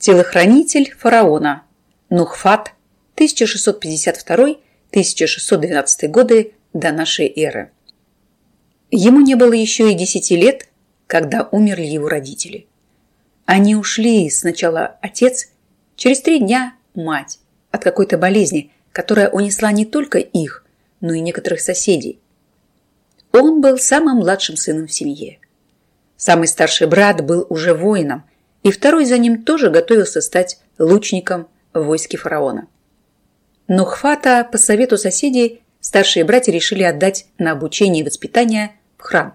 Телохранитель фараона. Нухфат, 1652-1612 годы до нашей эры. Ему не было еще и десяти лет, когда умерли его родители. Они ушли сначала отец, через три дня мать от какой-то болезни, которая унесла не только их, но и некоторых соседей. Он был самым младшим сыном в семье. Самый старший брат был уже воином, и второй за ним тоже готовился стать лучником в войске фараона. Но Хфата по совету соседей старшие братья решили отдать на обучение и воспитание в храм.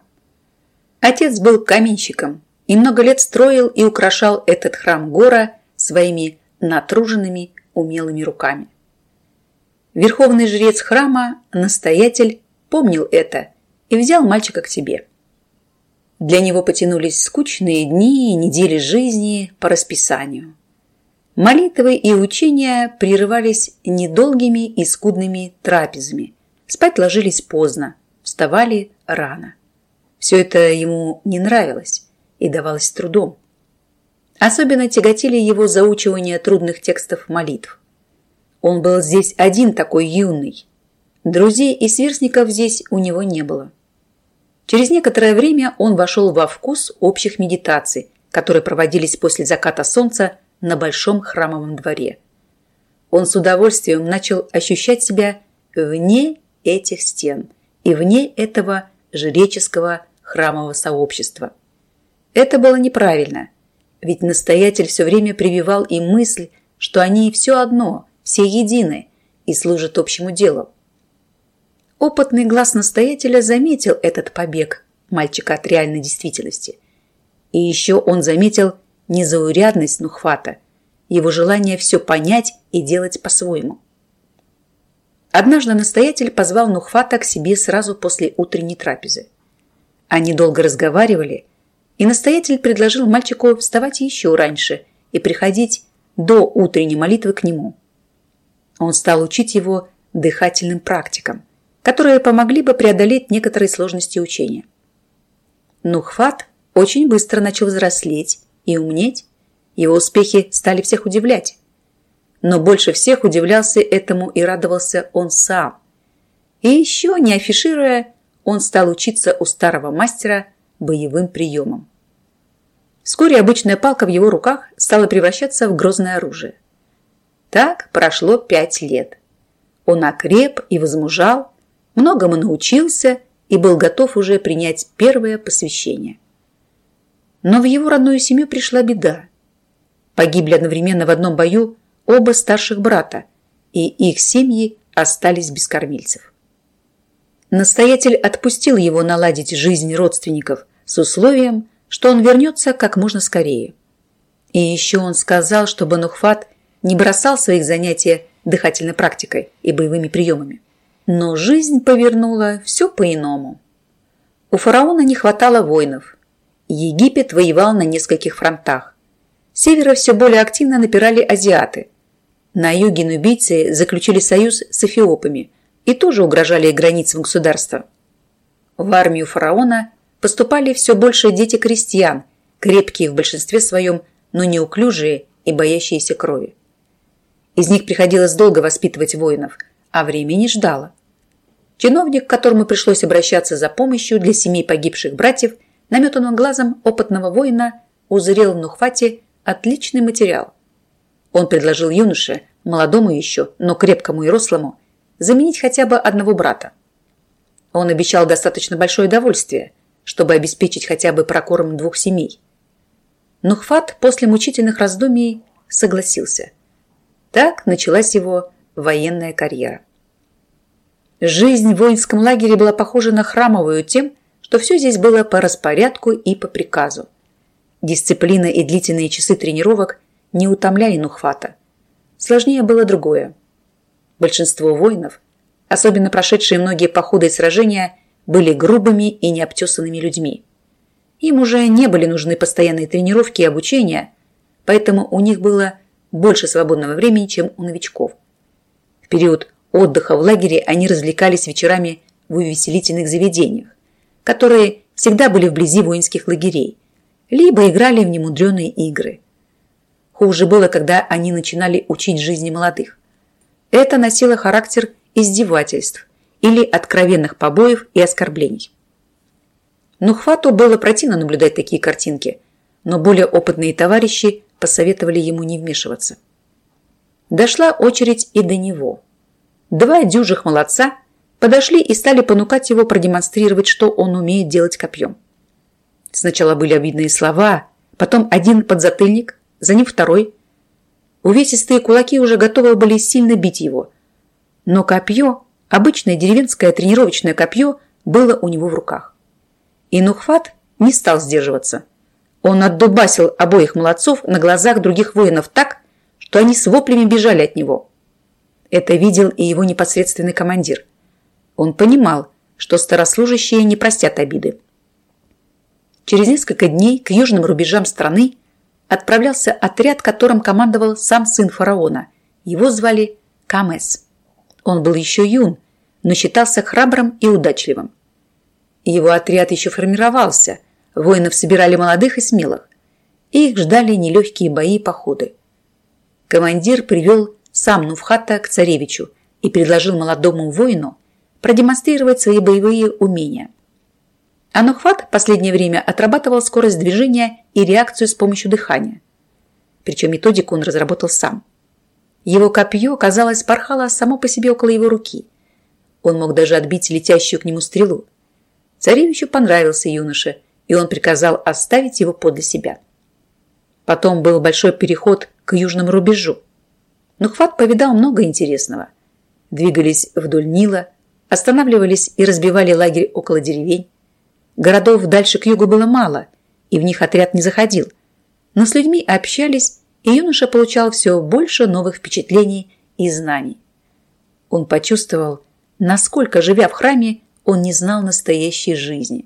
Отец был каменщиком и много лет строил и украшал этот храм Гора своими натруженными умелыми руками. Верховный жрец храма, настоятель, помнил это и взял мальчика к себе. Для него потянулись скучные дни и недели жизни по расписанию. Молитвы и учения прерывались недолгими и скудными трапезами. Спать ложились поздно, вставали рано. Все это ему не нравилось и давалось трудом. Особенно тяготили его заучивание трудных текстов молитв. Он был здесь один такой юный. Друзей и сверстников здесь у него не было. Через некоторое время он вошел во вкус общих медитаций, которые проводились после заката солнца на большом храмовом дворе. Он с удовольствием начал ощущать себя вне этих стен и вне этого жреческого храмового сообщества. Это было неправильно, ведь настоятель все время прививал им мысль, что они все одно, все едины и служат общему делу. Опытный глаз настоятеля заметил этот побег мальчика от реальной действительности. И еще он заметил незаурядность Нухвата, его желание все понять и делать по-своему. Однажды настоятель позвал Нухвата к себе сразу после утренней трапезы. Они долго разговаривали, и настоятель предложил мальчику вставать еще раньше и приходить до утренней молитвы к нему. Он стал учить его дыхательным практикам – которые помогли бы преодолеть некоторые сложности учения. Нухфат очень быстро начал взрослеть и умнеть, его успехи стали всех удивлять. Но больше всех удивлялся этому и радовался он сам. И еще, не афишируя, он стал учиться у старого мастера боевым приемам. Вскоре обычная палка в его руках стала превращаться в грозное оружие. Так прошло пять лет. Он окреп и возмужал, многому научился и был готов уже принять первое посвящение. Но в его родную семью пришла беда. Погибли одновременно в одном бою оба старших брата, и их семьи остались без кормильцев. Настоятель отпустил его наладить жизнь родственников с условием, что он вернется как можно скорее. И еще он сказал, чтобы Нухфат не бросал своих занятий дыхательной практикой и боевыми приемами. Но жизнь повернула все по-иному. У фараона не хватало воинов. Египет воевал на нескольких фронтах. С севера все более активно напирали азиаты. На юге нубийцы заключили союз с эфиопами и тоже угрожали границам государства. В армию фараона поступали все больше дети крестьян, крепкие в большинстве своем, но неуклюжие и боящиеся крови. Из них приходилось долго воспитывать воинов – а время не ждало. Чиновник, к которому пришлось обращаться за помощью для семей погибших братьев, наметанным глазом опытного воина узрел в Нухвате отличный материал. Он предложил юноше, молодому еще, но крепкому и рослому, заменить хотя бы одного брата. Он обещал достаточно большое довольствие, чтобы обеспечить хотя бы прокорм двух семей. Нухват после мучительных раздумий согласился. Так началась его военная карьера. Жизнь в воинском лагере была похожа на храмовую тем, что все здесь было по распорядку и по приказу. Дисциплина и длительные часы тренировок не утомляли Нухвата. Сложнее было другое. Большинство воинов, особенно прошедшие многие походы и сражения, были грубыми и необтесанными людьми. Им уже не были нужны постоянные тренировки и обучение, поэтому у них было больше свободного времени, чем у новичков – в период отдыха в лагере они развлекались вечерами в увеселительных заведениях, которые всегда были вблизи воинских лагерей, либо играли в немудреные игры. Хуже было, когда они начинали учить жизни молодых. Это носило характер издевательств или откровенных побоев и оскорблений. Нухвату было противно наблюдать такие картинки, но более опытные товарищи посоветовали ему не вмешиваться. Дошла очередь и до него. Два дюжих молодца подошли и стали понукать его продемонстрировать, что он умеет делать копьем. Сначала были обидные слова, потом один подзатыльник, за ним второй. Увесистые кулаки уже готовы были сильно бить его. Но копье, обычное деревенское тренировочное копье, было у него в руках. И Нухфат не стал сдерживаться. Он отдубасил обоих молодцов на глазах других воинов так, что они с воплями бежали от него. Это видел и его непосредственный командир. Он понимал, что старослужащие не простят обиды. Через несколько дней к южным рубежам страны отправлялся отряд, которым командовал сам сын фараона. Его звали Камес. Он был еще юн, но считался храбрым и удачливым. Его отряд еще формировался, воинов собирали молодых и смелых. их ждали нелегкие бои и походы. Командир привел сам Нуфхата к царевичу и предложил молодому воину продемонстрировать свои боевые умения. Анухват в последнее время отрабатывал скорость движения и реакцию с помощью дыхания. Причем методику он разработал сам. Его копье, казалось, порхало само по себе около его руки. Он мог даже отбить летящую к нему стрелу. Царевичу понравился юноша, и он приказал оставить его подле себя. Потом был большой переход к южному рубежу. Нухват повидал много интересного. Двигались вдоль Нила, останавливались и разбивали лагерь около деревень. Городов дальше к югу было мало, и в них отряд не заходил. Но с людьми общались, и юноша получал все больше новых впечатлений и знаний. Он почувствовал, насколько, живя в храме, он не знал настоящей жизни.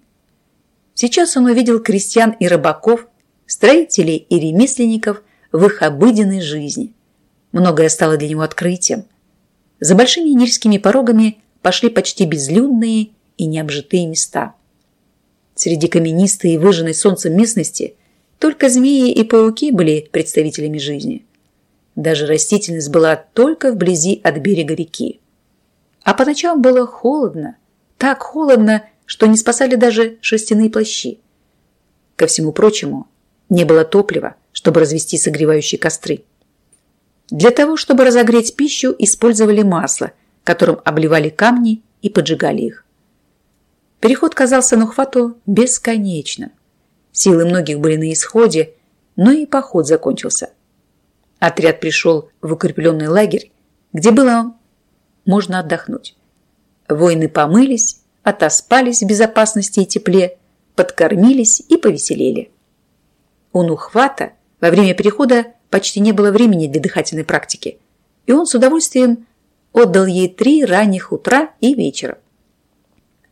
Сейчас он увидел крестьян и рыбаков, строителей и ремесленников в их обыденной жизни. Многое стало для него открытием. За большими нильскими порогами пошли почти безлюдные и необжитые места – Среди каменистой и выжженной солнцем местности только змеи и пауки были представителями жизни. Даже растительность была только вблизи от берега реки. А по ночам было холодно, так холодно, что не спасали даже шерстяные плащи. Ко всему прочему, не было топлива, чтобы развести согревающие костры. Для того, чтобы разогреть пищу, использовали масло, которым обливали камни и поджигали их. Переход казался Нухвату бесконечным. Силы многих были на исходе, но и поход закончился. Отряд пришел в укрепленный лагерь, где было можно отдохнуть. Воины помылись, отоспались в безопасности и тепле, подкормились и повеселели. У Нухвата во время перехода почти не было времени для дыхательной практики, и он с удовольствием отдал ей три ранних утра и вечера.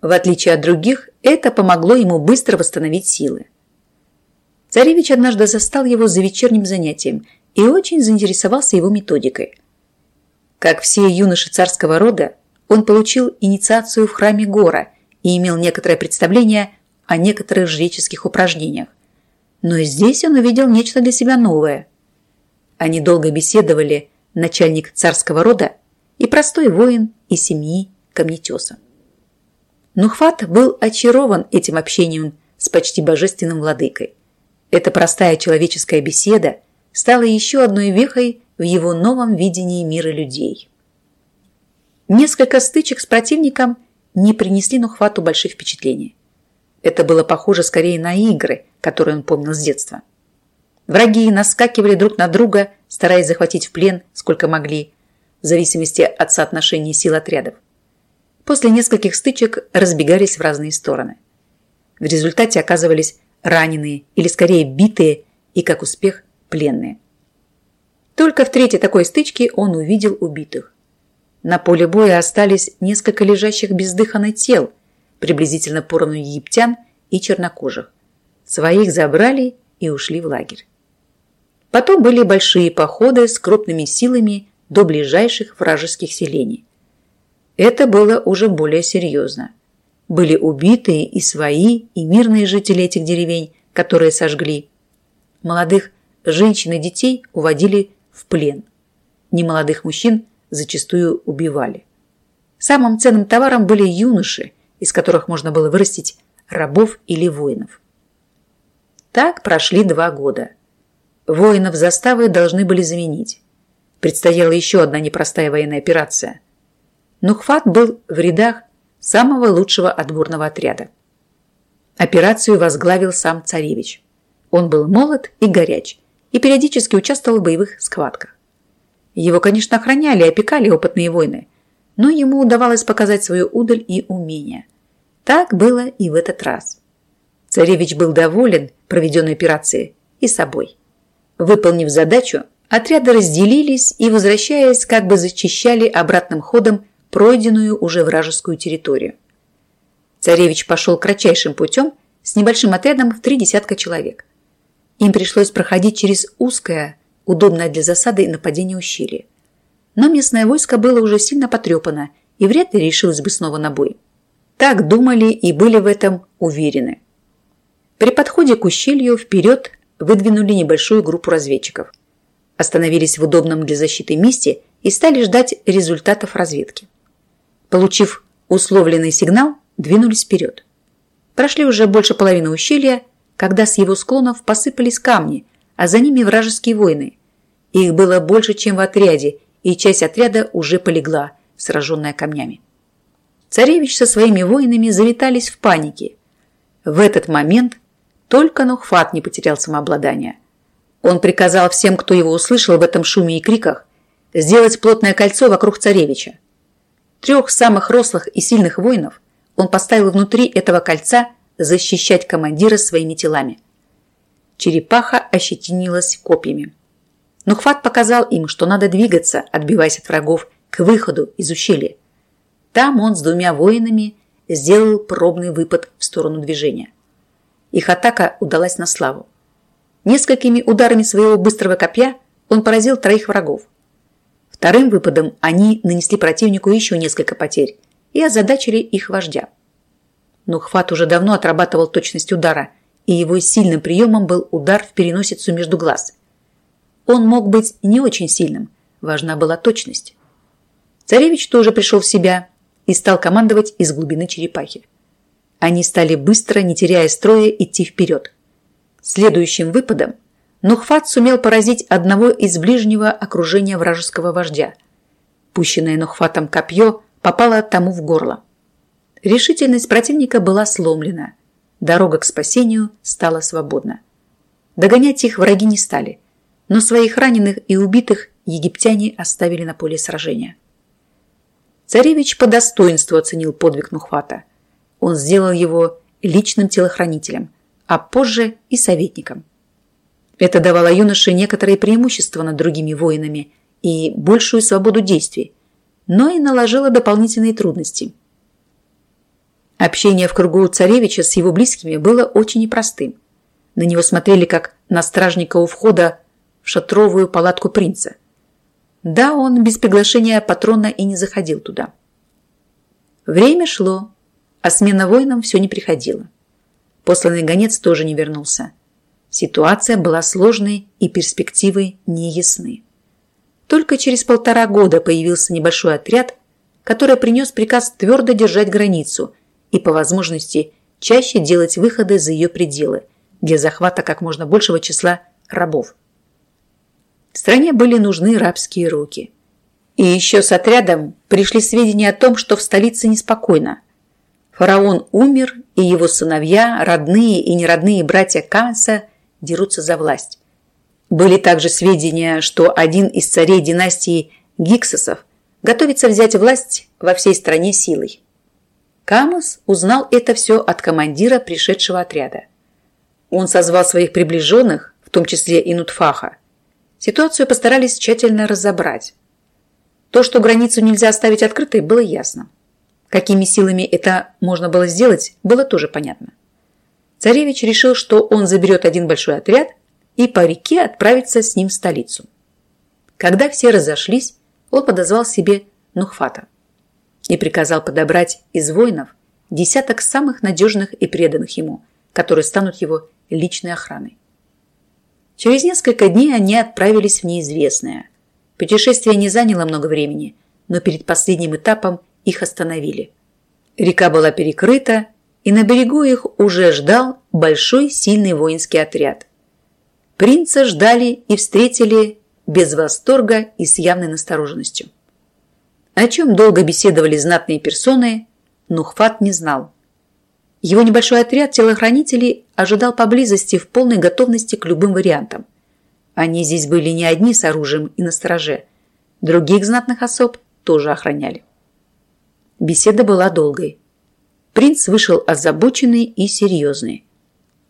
В отличие от других, это помогло ему быстро восстановить силы. Царевич однажды застал его за вечерним занятием и очень заинтересовался его методикой. Как все юноши царского рода, он получил инициацию в храме Гора и имел некоторое представление о некоторых жреческих упражнениях. Но здесь он увидел нечто для себя новое. Они долго беседовали, начальник царского рода и простой воин из семьи камнетеса. Нухват был очарован этим общением с почти божественным владыкой. Эта простая человеческая беседа стала еще одной вехой в его новом видении мира людей. Несколько стычек с противником не принесли Нухвату больших впечатлений. Это было похоже скорее на игры, которые он помнил с детства. Враги наскакивали друг на друга, стараясь захватить в плен сколько могли, в зависимости от соотношения сил отрядов после нескольких стычек разбегались в разные стороны. В результате оказывались раненые или скорее битые и, как успех, пленные. Только в третьей такой стычке он увидел убитых. На поле боя остались несколько лежащих бездыханных тел, приблизительно поровну египтян и чернокожих. Своих забрали и ушли в лагерь. Потом были большие походы с крупными силами до ближайших вражеских селений. Это было уже более серьезно. Были убитые и свои, и мирные жители этих деревень, которые сожгли. Молодых женщин и детей уводили в плен. Немолодых мужчин зачастую убивали. Самым ценным товаром были юноши, из которых можно было вырастить рабов или воинов. Так прошли два года. Воинов заставы должны были заменить. Предстояла еще одна непростая военная операция. Нухфат был в рядах самого лучшего отборного отряда. Операцию возглавил сам царевич. Он был молод и горяч и периодически участвовал в боевых схватках. Его, конечно, охраняли и опекали опытные воины, но ему удавалось показать свою удаль и умение. Так было и в этот раз. Царевич был доволен проведенной операцией и собой. Выполнив задачу, отряды разделились и, возвращаясь, как бы зачищали обратным ходом пройденную уже вражескую территорию. Царевич пошел кратчайшим путем с небольшим отрядом в три десятка человек. Им пришлось проходить через узкое, удобное для засады и нападения ущелье. Но местное войско было уже сильно потрепано и вряд ли решилось бы снова на бой. Так думали и были в этом уверены. При подходе к ущелью вперед выдвинули небольшую группу разведчиков. Остановились в удобном для защиты месте и стали ждать результатов разведки. Получив условленный сигнал, двинулись вперед. Прошли уже больше половины ущелья, когда с его склонов посыпались камни, а за ними вражеские воины. Их было больше, чем в отряде, и часть отряда уже полегла, сраженная камнями. Царевич со своими воинами заметались в панике. В этот момент только Нухфат не потерял самообладание. Он приказал всем, кто его услышал в этом шуме и криках, сделать плотное кольцо вокруг царевича. Трех самых рослых и сильных воинов он поставил внутри этого кольца защищать командира своими телами. Черепаха ощетинилась копьями. Нухфат показал им, что надо двигаться, отбиваясь от врагов, к выходу из ущелья. Там он с двумя воинами сделал пробный выпад в сторону движения. Их атака удалась на славу. Несколькими ударами своего быстрого копья он поразил троих врагов. Вторым выпадом они нанесли противнику еще несколько потерь и озадачили их вождя. Но Хват уже давно отрабатывал точность удара, и его сильным приемом был удар в переносицу между глаз. Он мог быть не очень сильным, важна была точность. Царевич тоже пришел в себя и стал командовать из глубины черепахи. Они стали быстро, не теряя строя, идти вперед. Следующим выпадом Нухфат сумел поразить одного из ближнего окружения вражеского вождя. Пущенное Нухфатом копье попало тому в горло. Решительность противника была сломлена. Дорога к спасению стала свободна. Догонять их враги не стали, но своих раненых и убитых египтяне оставили на поле сражения. Царевич по достоинству оценил подвиг Нухвата – он сделал его личным телохранителем, а позже и советником. Это давало юноше некоторые преимущества над другими воинами и большую свободу действий, но и наложило дополнительные трудности. Общение в кругу царевича с его близкими было очень непростым. На него смотрели как на стражника у входа в шатровую палатку принца. Да, он без приглашения патрона и не заходил туда. Время шло, а смена воинам все не приходила. Посланный гонец тоже не вернулся. Ситуация была сложной и перспективы неясны. Только через полтора года появился небольшой отряд, который принес приказ твердо держать границу и, по возможности, чаще делать выходы за ее пределы для захвата как можно большего числа рабов. В стране были нужны рабские руки. И еще с отрядом пришли сведения о том, что в столице неспокойно – Фараон умер, и его сыновья, родные и неродные братья Канса дерутся за власть. Были также сведения, что один из царей династии Гиксосов готовится взять власть во всей стране силой. Камус узнал это все от командира пришедшего отряда. Он созвал своих приближенных, в том числе и Нутфаха. Ситуацию постарались тщательно разобрать. То, что границу нельзя оставить открытой, было ясно. Какими силами это можно было сделать, было тоже понятно. Царевич решил, что он заберет один большой отряд и по реке отправится с ним в столицу. Когда все разошлись, он подозвал себе Нухфата и приказал подобрать из воинов десяток самых надежных и преданных ему, которые станут его личной охраной. Через несколько дней они отправились в неизвестное. Путешествие не заняло много времени, но перед последним этапом их остановили. Река была перекрыта, и на берегу их уже ждал большой сильный воинский отряд. Принца ждали и встретили без восторга и с явной настороженностью. О чем долго беседовали знатные персоны, Нухфат не знал. Его небольшой отряд телохранителей ожидал поблизости в полной готовности к любым вариантам. Они здесь были не одни с оружием и на стороже. Других знатных особ тоже охраняли. Беседа была долгой. Принц вышел озабоченный и серьезный.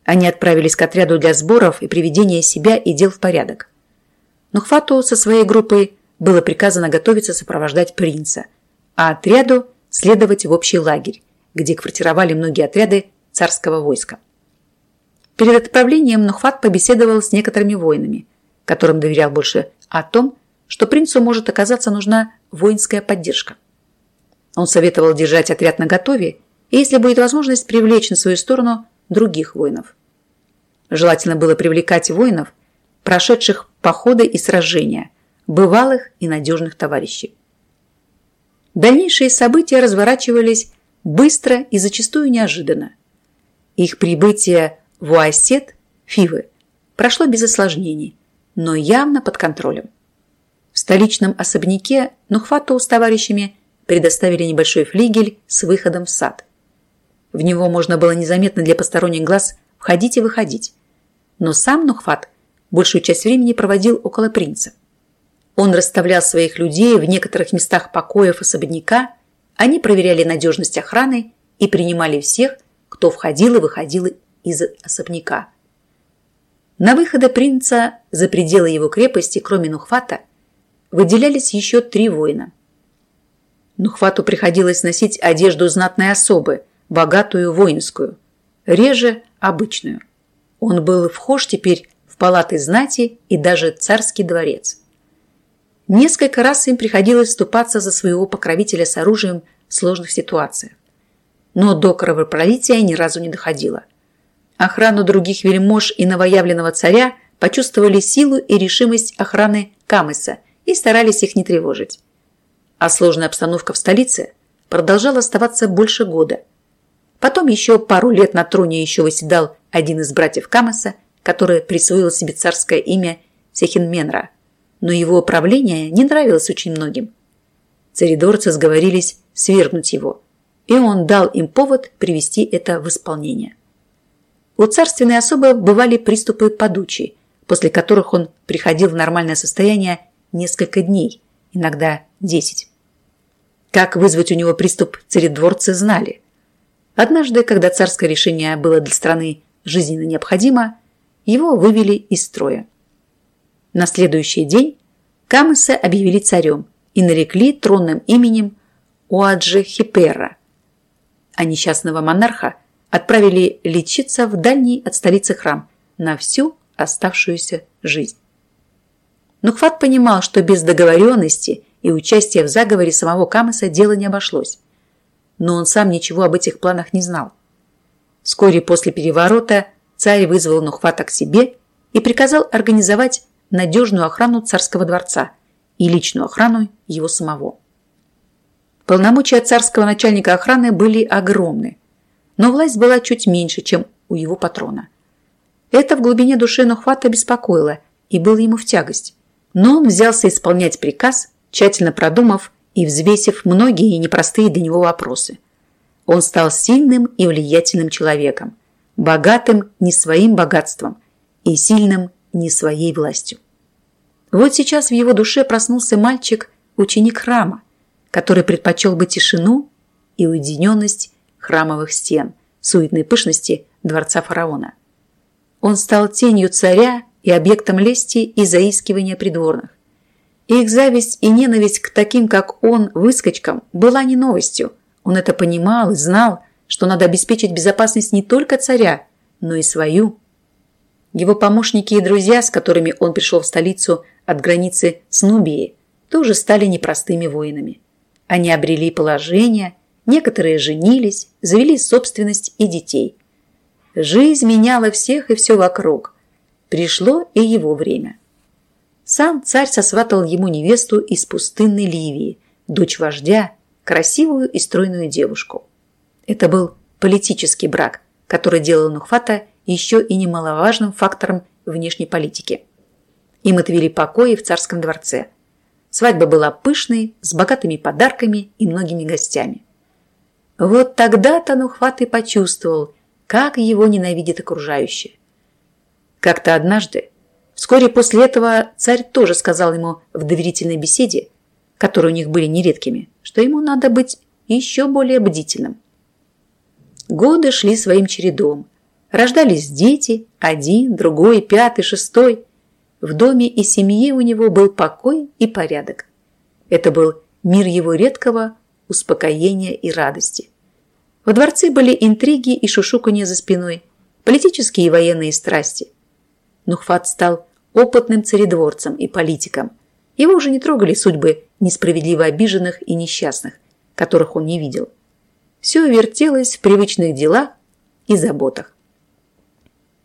Они отправились к отряду для сборов и приведения себя и дел в порядок. Но Хвату со своей группой было приказано готовиться сопровождать принца, а отряду следовать в общий лагерь, где квартировали многие отряды царского войска. Перед отправлением Нухват побеседовал с некоторыми воинами, которым доверял больше о том, что принцу может оказаться нужна воинская поддержка. Он советовал держать отряд наготове и, если будет возможность, привлечь на свою сторону других воинов. Желательно было привлекать воинов, прошедших походы и сражения, бывалых и надежных товарищей. Дальнейшие события разворачивались быстро и зачастую неожиданно. Их прибытие в Уасет, Фивы, прошло без осложнений, но явно под контролем. В столичном особняке Нухвату с товарищами предоставили небольшой флигель с выходом в сад. В него можно было незаметно для посторонних глаз входить и выходить. Но сам Нухфат большую часть времени проводил около принца. Он расставлял своих людей в некоторых местах покоев особняка, они проверяли надежность охраны и принимали всех, кто входил и выходил из особняка. На выхода принца за пределы его крепости, кроме Нухфата, выделялись еще три воина. Нухфату приходилось носить одежду знатной особы, богатую воинскую, реже обычную. Он был вхож теперь в палаты знати и даже царский дворец. Несколько раз им приходилось вступаться за своего покровителя с оружием в сложных ситуациях. Но до кровопролития ни разу не доходило. Охрану других вельмож и новоявленного царя почувствовали силу и решимость охраны Камыса и старались их не тревожить. А сложная обстановка в столице продолжала оставаться больше года – Потом еще пару лет на троне еще восседал один из братьев Камаса, который присвоил себе царское имя Сехинменра, но его правление не нравилось очень многим. Царидорцы сговорились свергнуть его, и он дал им повод привести это в исполнение. У царственной особы бывали приступы подучи, после которых он приходил в нормальное состояние несколько дней, иногда десять. Как вызвать у него приступ царедворцы знали – Однажды, когда царское решение было для страны жизненно необходимо, его вывели из строя. На следующий день Камыса объявили царем и нарекли тронным именем Уаджи Хипера, а несчастного монарха отправили лечиться в дальний от столицы храм на всю оставшуюся жизнь. Нухват понимал, что без договоренности и участия в заговоре самого Камыса дело не обошлось но он сам ничего об этих планах не знал. Вскоре после переворота царь вызвал Нухвата к себе и приказал организовать надежную охрану царского дворца и личную охрану его самого. Полномочия царского начальника охраны были огромны, но власть была чуть меньше, чем у его патрона. Это в глубине души Нухвата беспокоило и было ему в тягость. Но он взялся исполнять приказ, тщательно продумав и взвесив многие непростые для него вопросы. Он стал сильным и влиятельным человеком, богатым не своим богатством и сильным не своей властью. Вот сейчас в его душе проснулся мальчик, ученик храма, который предпочел бы тишину и уединенность храмовых стен, суетной пышности дворца фараона. Он стал тенью царя и объектом лести и заискивания придворных. Их зависть и ненависть к таким, как он, выскочкам, была не новостью. Он это понимал и знал, что надо обеспечить безопасность не только царя, но и свою. Его помощники и друзья, с которыми он пришел в столицу от границы с Нубией, тоже стали непростыми воинами. Они обрели положение, некоторые женились, завели собственность и детей. Жизнь меняла всех и все вокруг. пришло и его время. Сам царь сосватал ему невесту из пустынной Ливии, дочь вождя, красивую и стройную девушку. Это был политический брак, который делал Нухфата еще и немаловажным фактором внешней политики. Им отвели покои в царском дворце. Свадьба была пышной, с богатыми подарками и многими гостями. Вот тогда-то Нухват и почувствовал, как его ненавидит окружающие. Как-то однажды, вскоре после этого, царь тоже сказал ему в доверительной беседе, которые у них были нередкими, что ему надо быть еще более бдительным. Годы шли своим чередом. Рождались дети, один, другой, пятый, шестой. В доме и семье у него был покой и порядок. Это был мир его редкого успокоения и радости. Во дворце были интриги и шушуканье за спиной, политические и военные страсти. Нухфат стал опытным царедворцем и политиком. Его уже не трогали судьбы несправедливо обиженных и несчастных, которых он не видел. Все вертелось в привычных делах и заботах.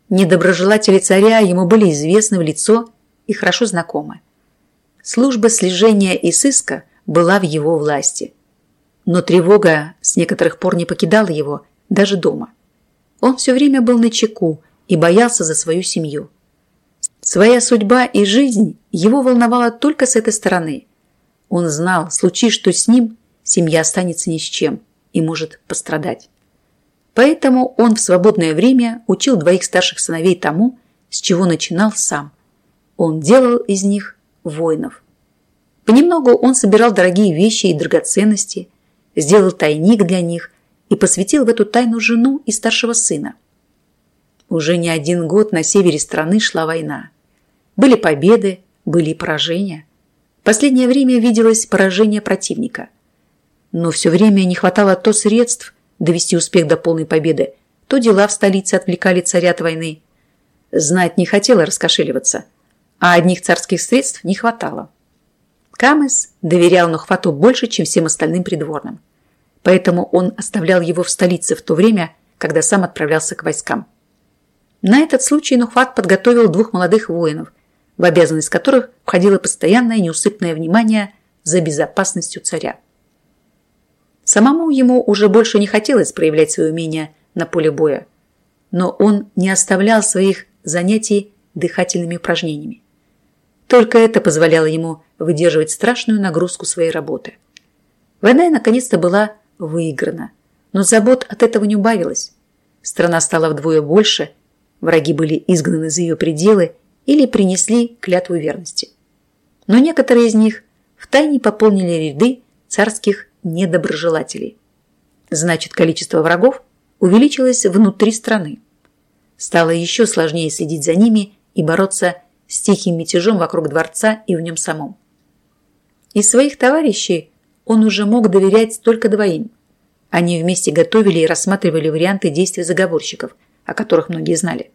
Недоброжелатели царя ему были известны в лицо и хорошо знакомы. Служба слежения и сыска была в его власти. Но тревога с некоторых пор не покидала его, даже дома. Он все время был на чеку и боялся за свою семью. Своя судьба и жизнь его волновала только с этой стороны. Он знал, случись что с ним, семья останется ни с чем и может пострадать. Поэтому он в свободное время учил двоих старших сыновей тому, с чего начинал сам. Он делал из них воинов. Понемногу он собирал дорогие вещи и драгоценности, сделал тайник для них и посвятил в эту тайну жену и старшего сына. Уже не один год на севере страны шла война. Были победы, были поражения. Последнее время виделось поражение противника. Но все время не хватало то средств довести успех до полной победы, то дела в столице отвлекали царя от войны. Знать не хотела раскошеливаться, а одних царских средств не хватало. Камес доверял Нухвату больше, чем всем остальным придворным. Поэтому он оставлял его в столице в то время, когда сам отправлялся к войскам. На этот случай Нухват подготовил двух молодых воинов, в обязанность которых входило постоянное неусыпное внимание за безопасностью царя. Самому ему уже больше не хотелось проявлять свои умения на поле боя, но он не оставлял своих занятий дыхательными упражнениями. Только это позволяло ему выдерживать страшную нагрузку своей работы. Война наконец-то была выиграна, но забот от этого не убавилось. Страна стала вдвое больше, враги были изгнаны за ее пределы или принесли клятву верности. Но некоторые из них втайне пополнили ряды царских недоброжелателей. Значит, количество врагов увеличилось внутри страны. Стало еще сложнее следить за ними и бороться с тихим мятежом вокруг дворца и в нем самом. Из своих товарищей он уже мог доверять только двоим. Они вместе готовили и рассматривали варианты действий заговорщиков, о которых многие знали.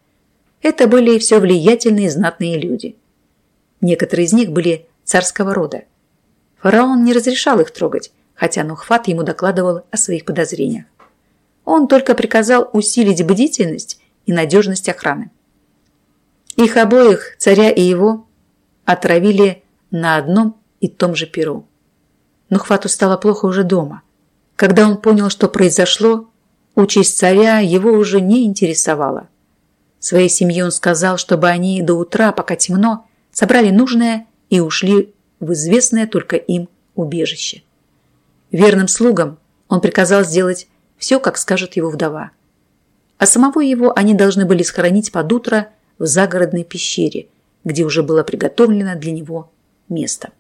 Это были все влиятельные знатные люди. Некоторые из них были царского рода. Фараон не разрешал их трогать, хотя Нухфат ему докладывал о своих подозрениях. Он только приказал усилить бдительность и надежность охраны. Их обоих, царя и его, отравили на одном и том же перу. Нухфату стало плохо уже дома. Когда он понял, что произошло, участь царя его уже не интересовала. Своей семье он сказал, чтобы они до утра, пока темно, собрали нужное и ушли в известное только им убежище. Верным слугам он приказал сделать все, как скажет его вдова. А самого его они должны были схоронить под утро в загородной пещере, где уже было приготовлено для него место.